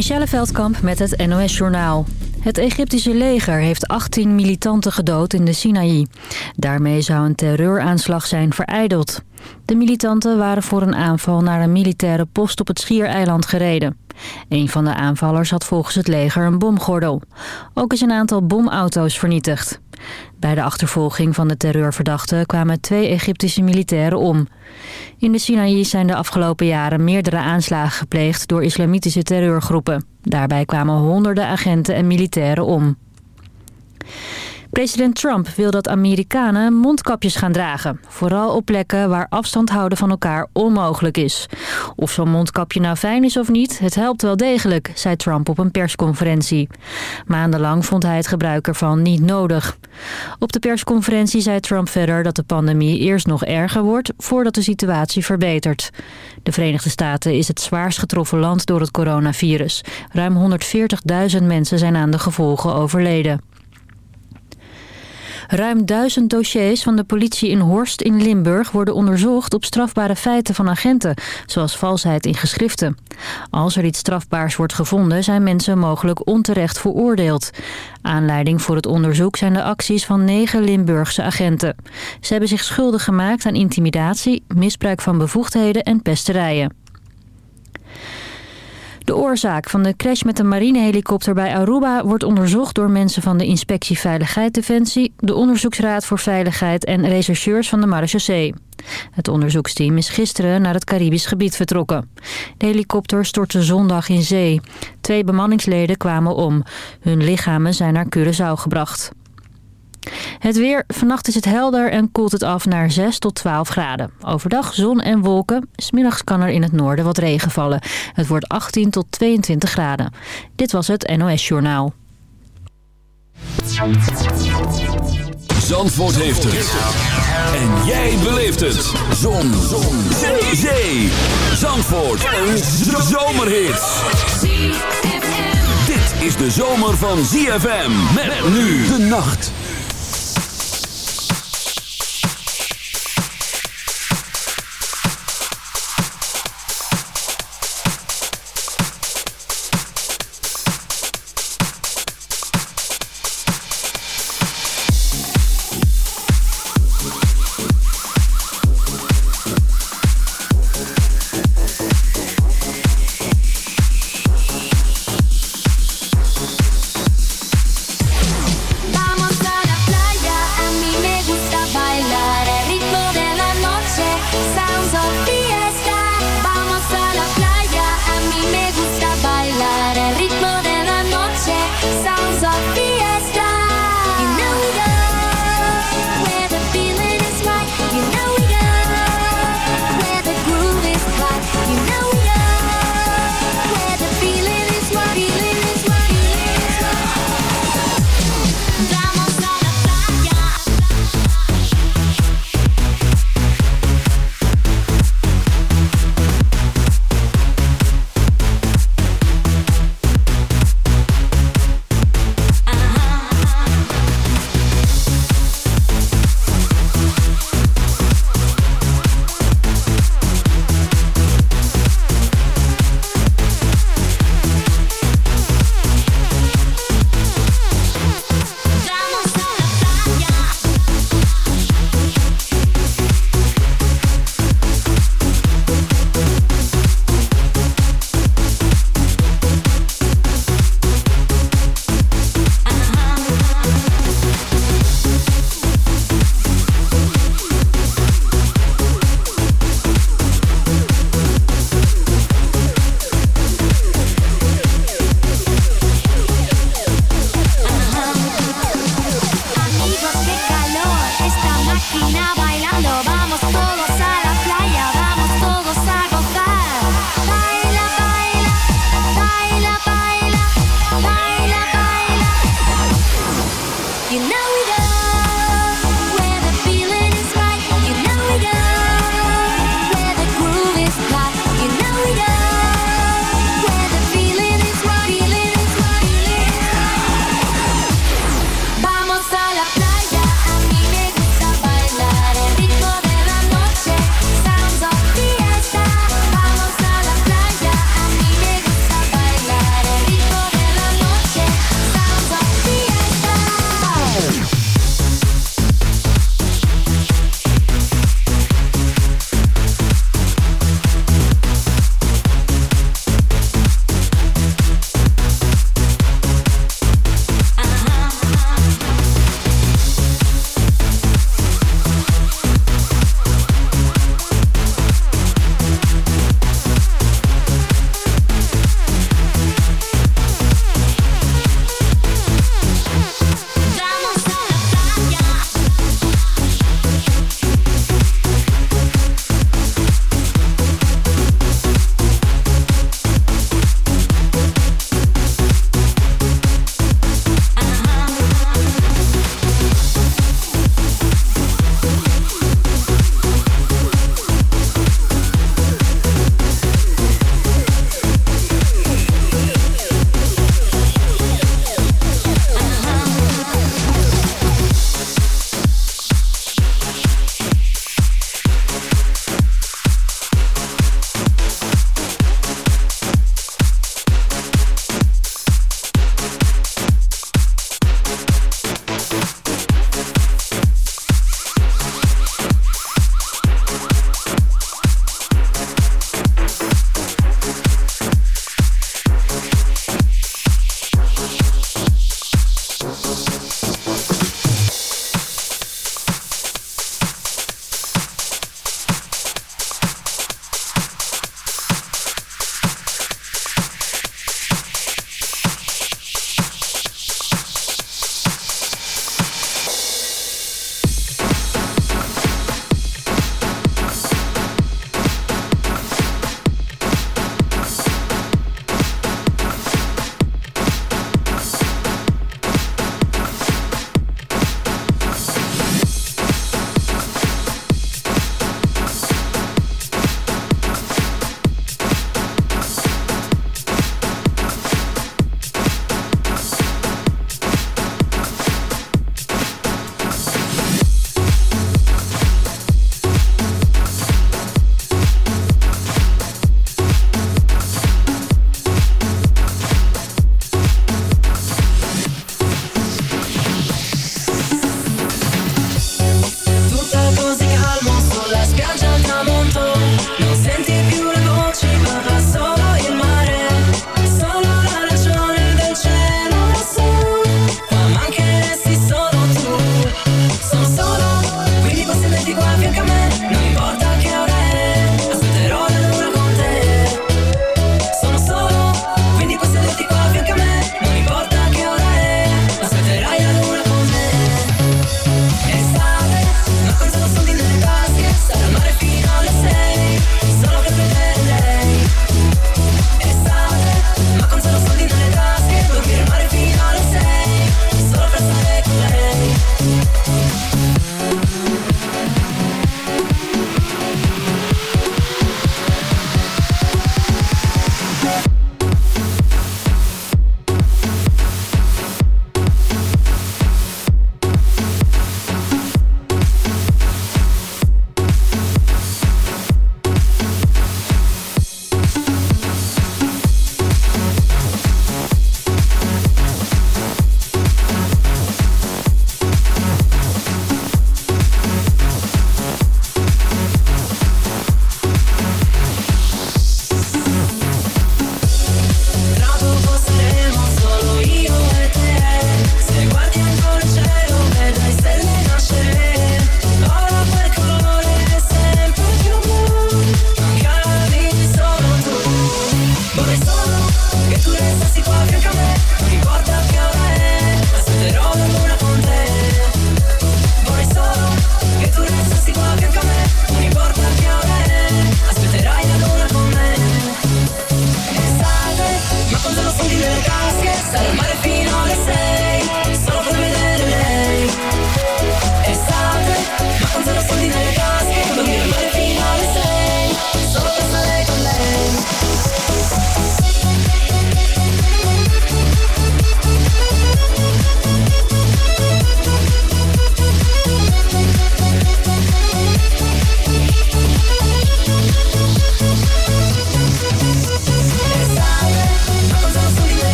Michelle Veldkamp met het NOS-journaal. Het Egyptische leger heeft 18 militanten gedood in de Sinaï. Daarmee zou een terreuraanslag zijn vereideld. De militanten waren voor een aanval naar een militaire post op het Schiereiland gereden. Een van de aanvallers had volgens het leger een bomgordel. Ook is een aantal bomauto's vernietigd. Bij de achtervolging van de terreurverdachten kwamen twee Egyptische militairen om. In de Sinaï zijn de afgelopen jaren meerdere aanslagen gepleegd door islamitische terreurgroepen. Daarbij kwamen honderden agenten en militairen om. President Trump wil dat Amerikanen mondkapjes gaan dragen. Vooral op plekken waar afstand houden van elkaar onmogelijk is. Of zo'n mondkapje nou fijn is of niet, het helpt wel degelijk, zei Trump op een persconferentie. Maandenlang vond hij het gebruik ervan niet nodig. Op de persconferentie zei Trump verder dat de pandemie eerst nog erger wordt voordat de situatie verbetert. De Verenigde Staten is het zwaarst getroffen land door het coronavirus. Ruim 140.000 mensen zijn aan de gevolgen overleden. Ruim duizend dossiers van de politie in Horst in Limburg worden onderzocht op strafbare feiten van agenten, zoals valsheid in geschriften. Als er iets strafbaars wordt gevonden, zijn mensen mogelijk onterecht veroordeeld. Aanleiding voor het onderzoek zijn de acties van negen Limburgse agenten. Ze hebben zich schuldig gemaakt aan intimidatie, misbruik van bevoegdheden en pesterijen. De oorzaak van de crash met een marinehelikopter bij Aruba wordt onderzocht door mensen van de Inspectie Veiligheid Defensie, de Onderzoeksraad voor Veiligheid en rechercheurs van de Marechaussee. Het onderzoeksteam is gisteren naar het Caribisch gebied vertrokken. De helikopter stortte zondag in zee. Twee bemanningsleden kwamen om. Hun lichamen zijn naar Curaçao gebracht. Het weer. Vannacht is het helder en koelt het af naar 6 tot 12 graden. Overdag zon en wolken. Smiddags kan er in het noorden wat regen vallen. Het wordt 18 tot 22 graden. Dit was het NOS Journaal. Zandvoort heeft het. En jij beleeft het. Zon. zon. Zee. Zee. Zandvoort. Een zomerhit. Dit is de zomer van ZFM. Met nu de nacht.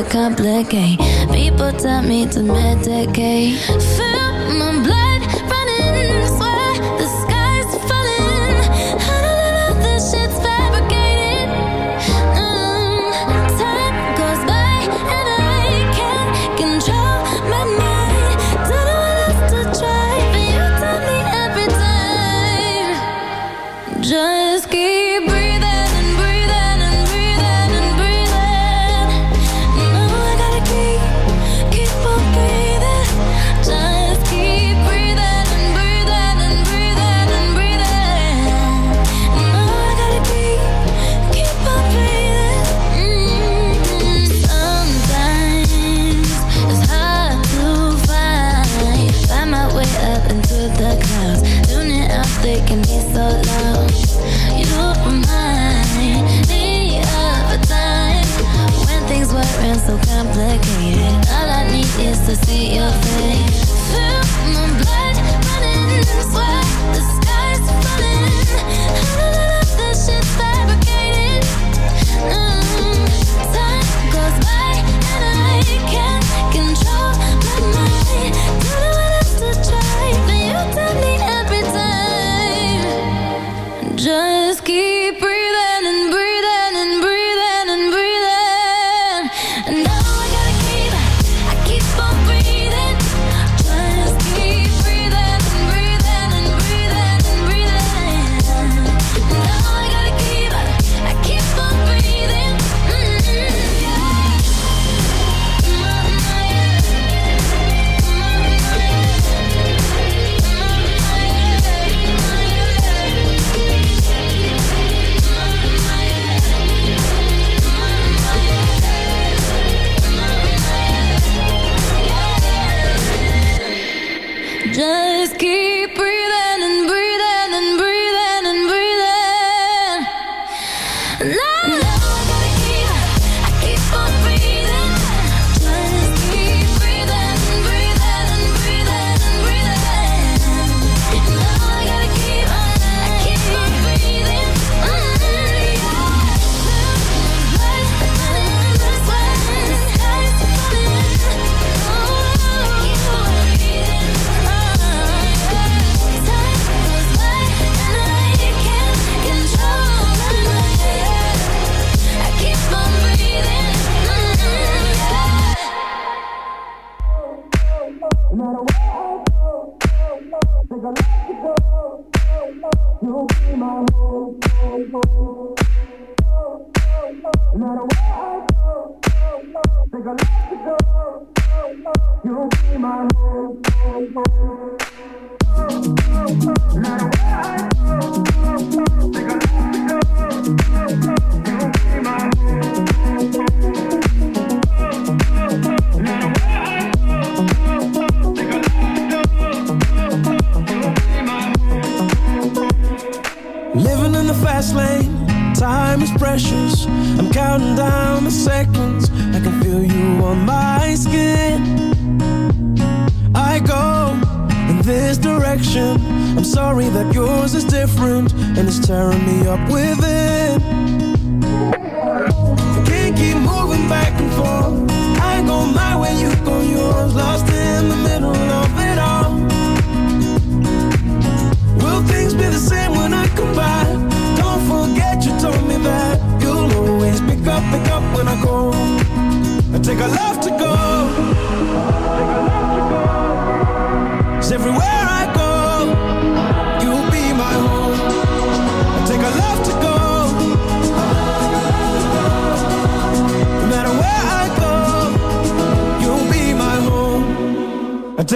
overcomplicate People tell me to medicate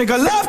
A love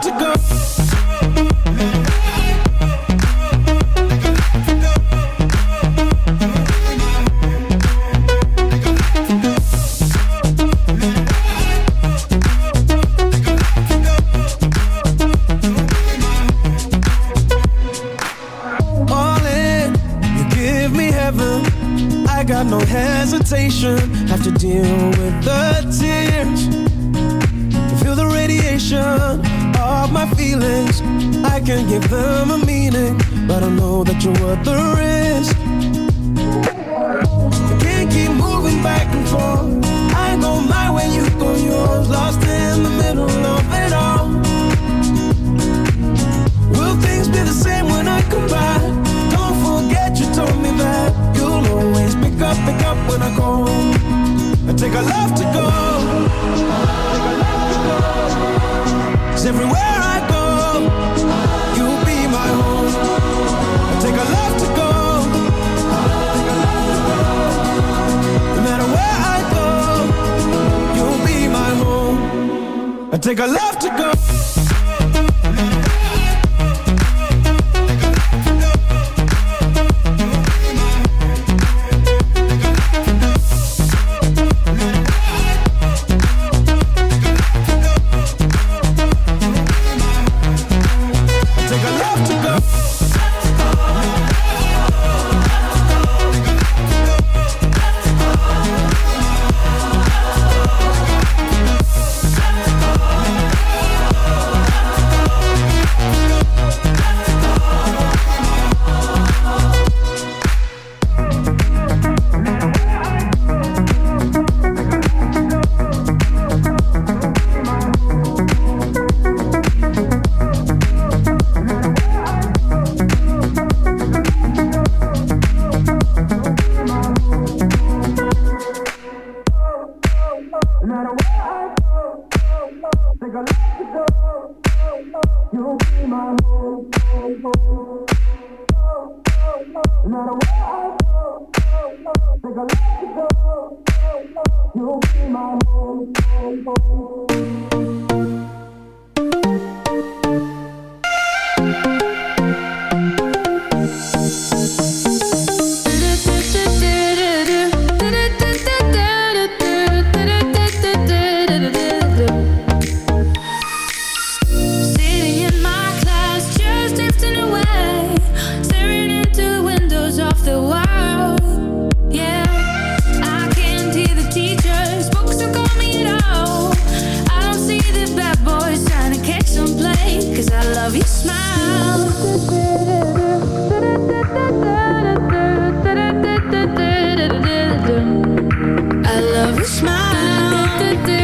do, do.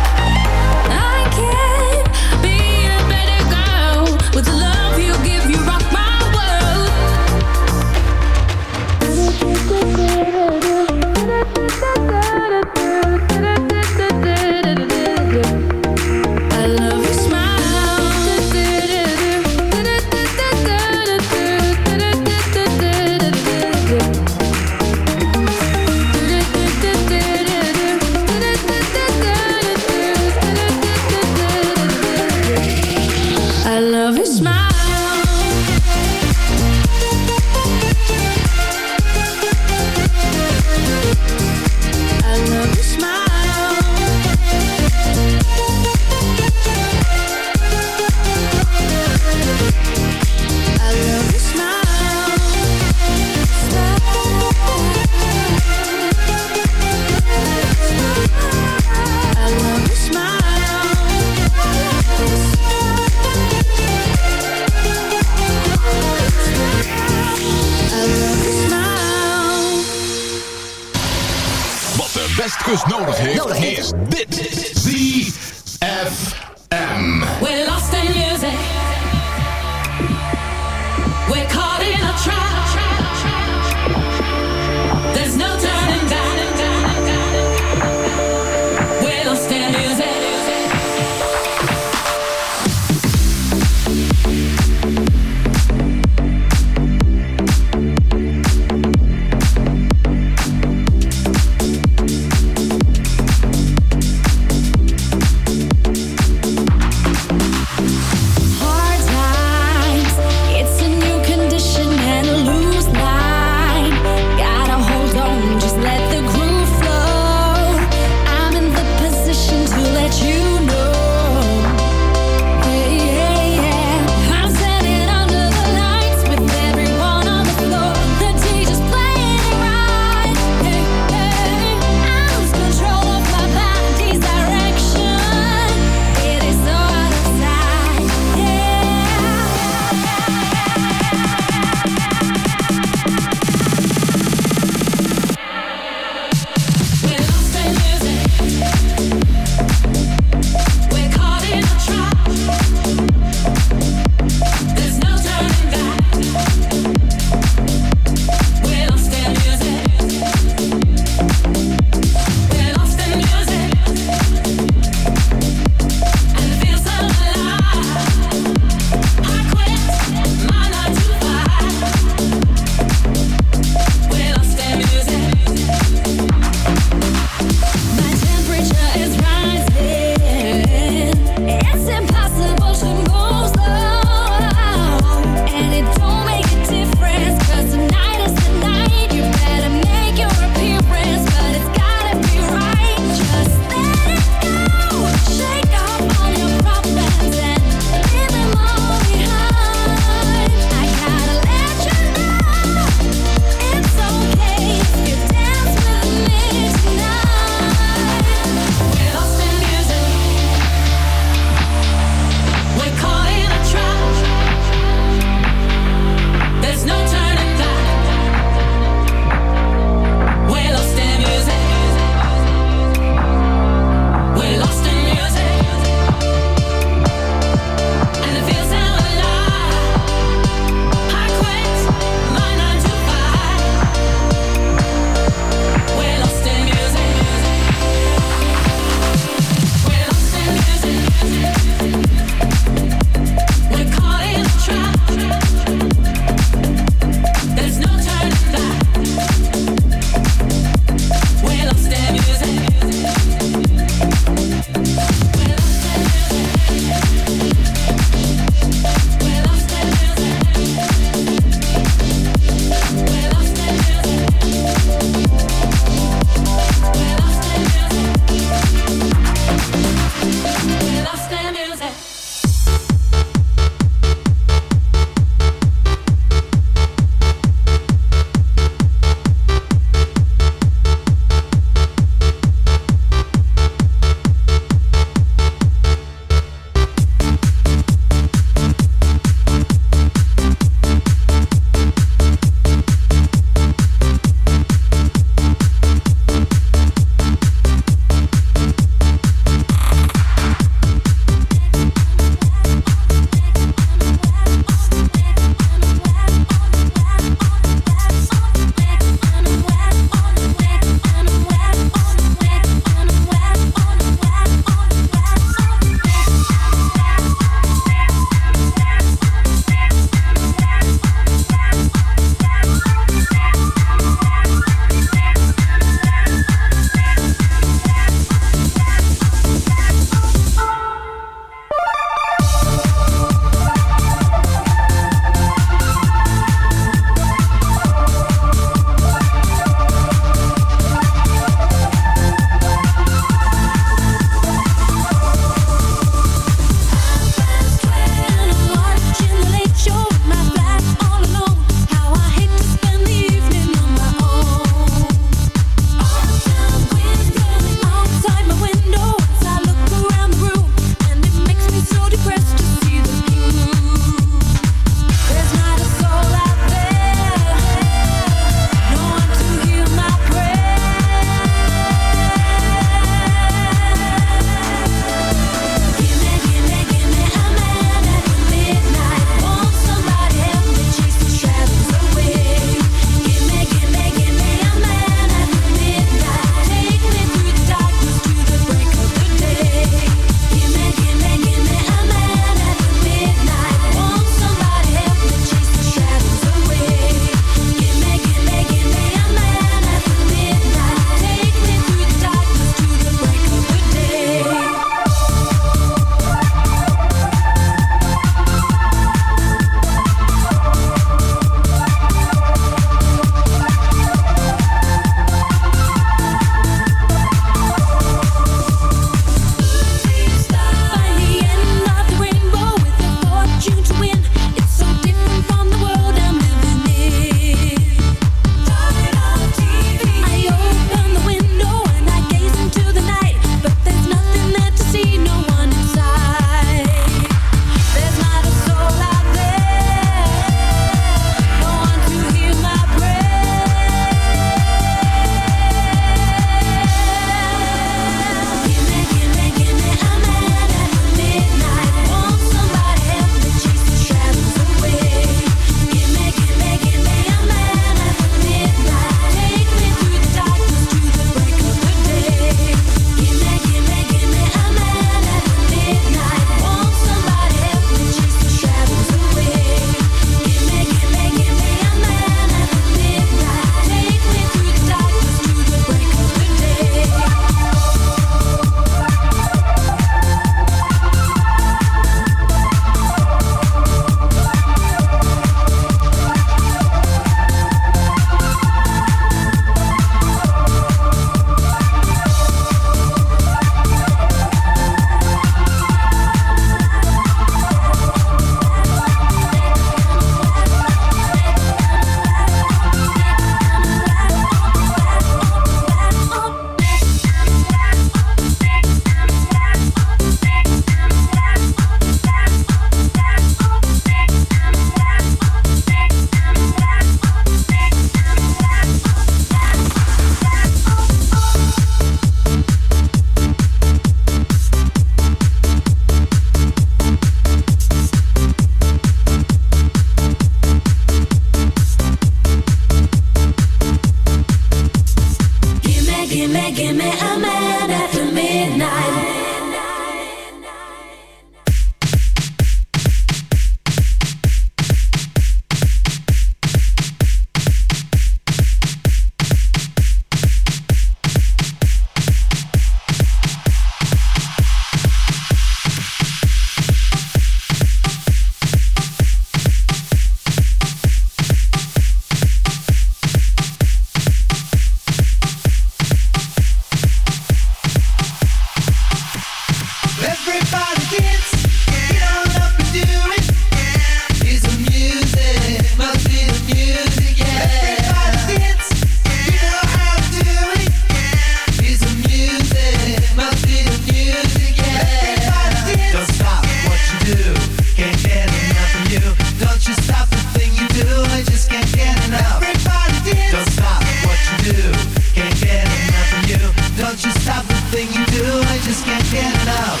Everything you do, I just can't get enough.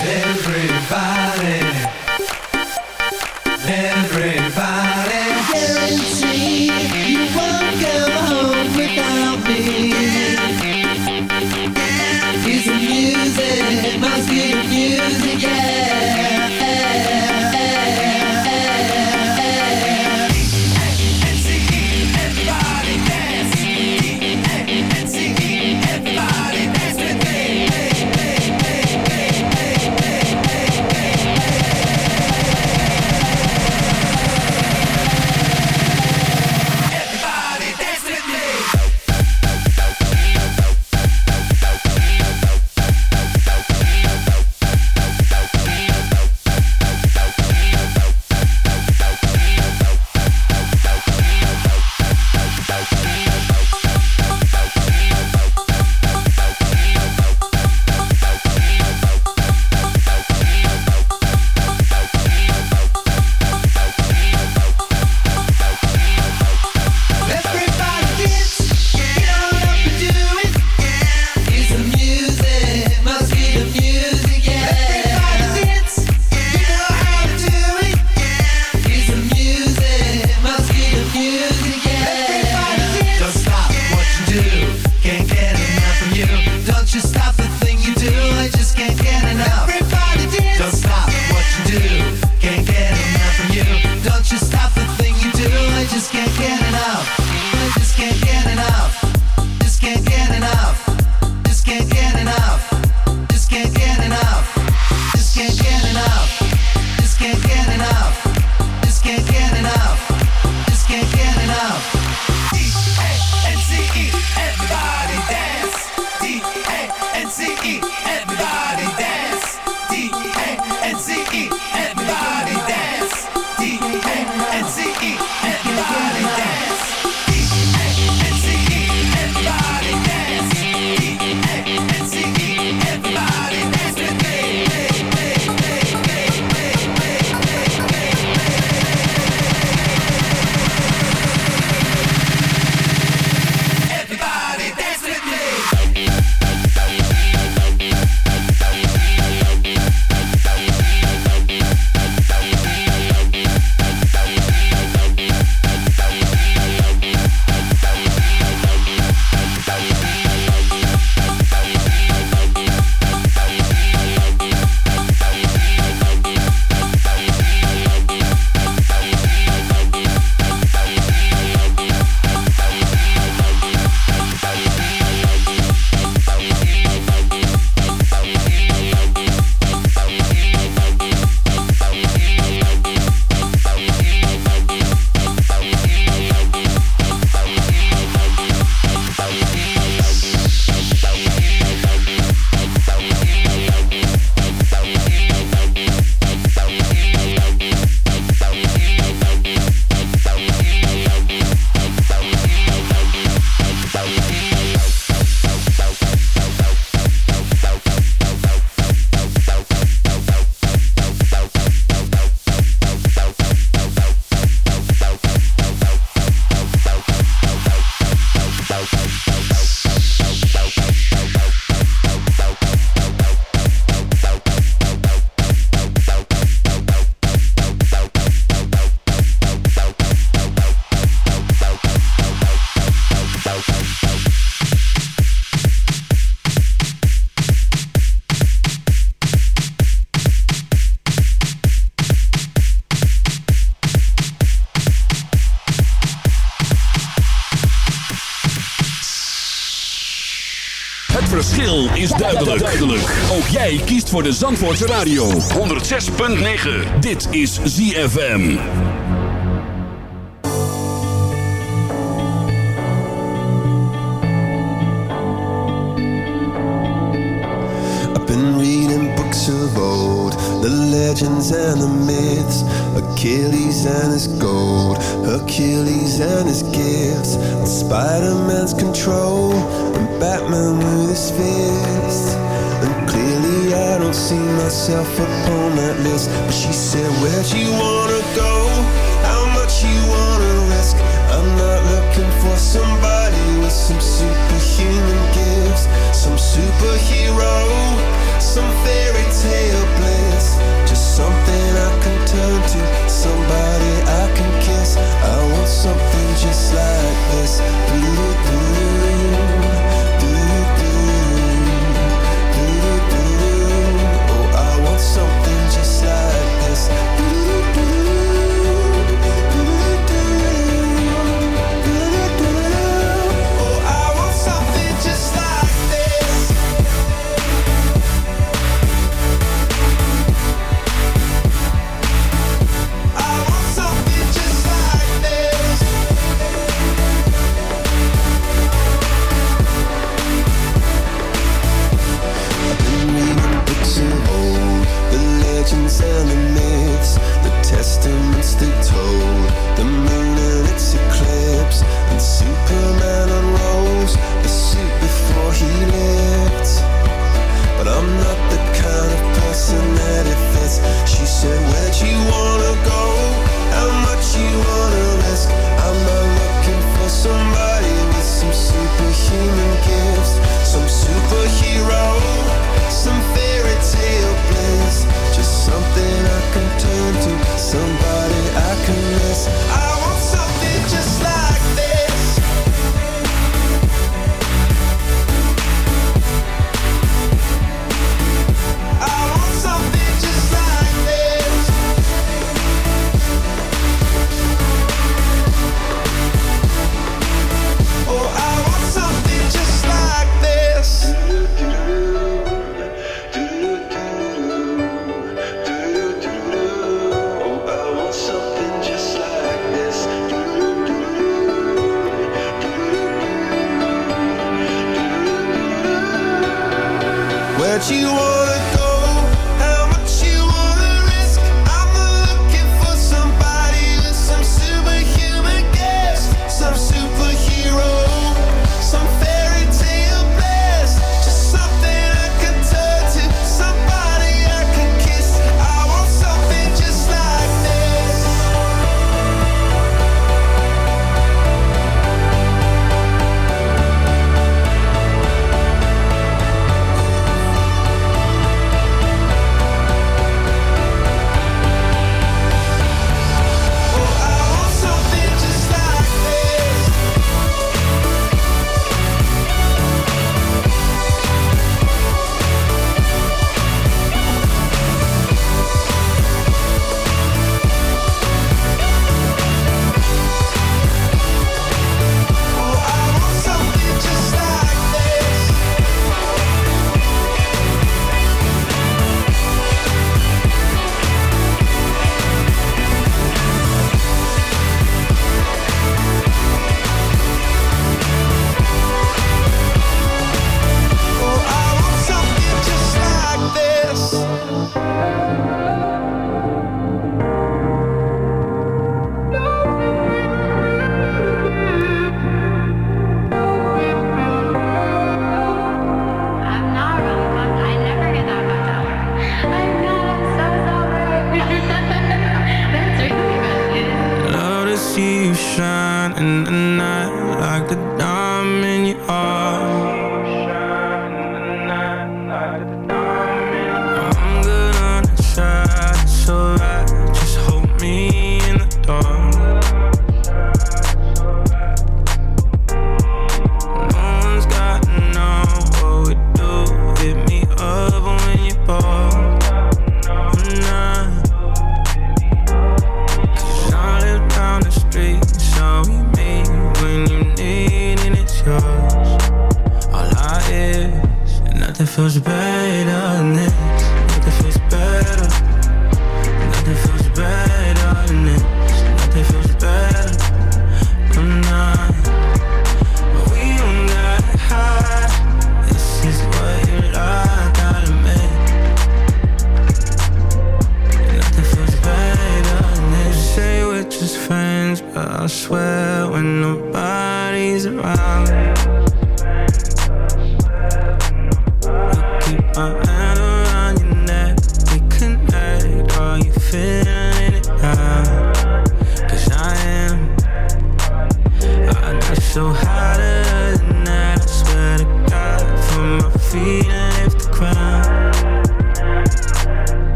Everything is duidelijk. duidelijk. Ook jij kiest voor de Zandvoortse Radio. 106.9. Dit is ZFM. I've been reading books of old. The legends and the myths. Achilles and his gold. you want.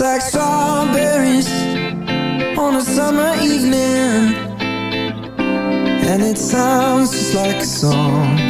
Like strawberries on a summer evening. And it sounds just like a song.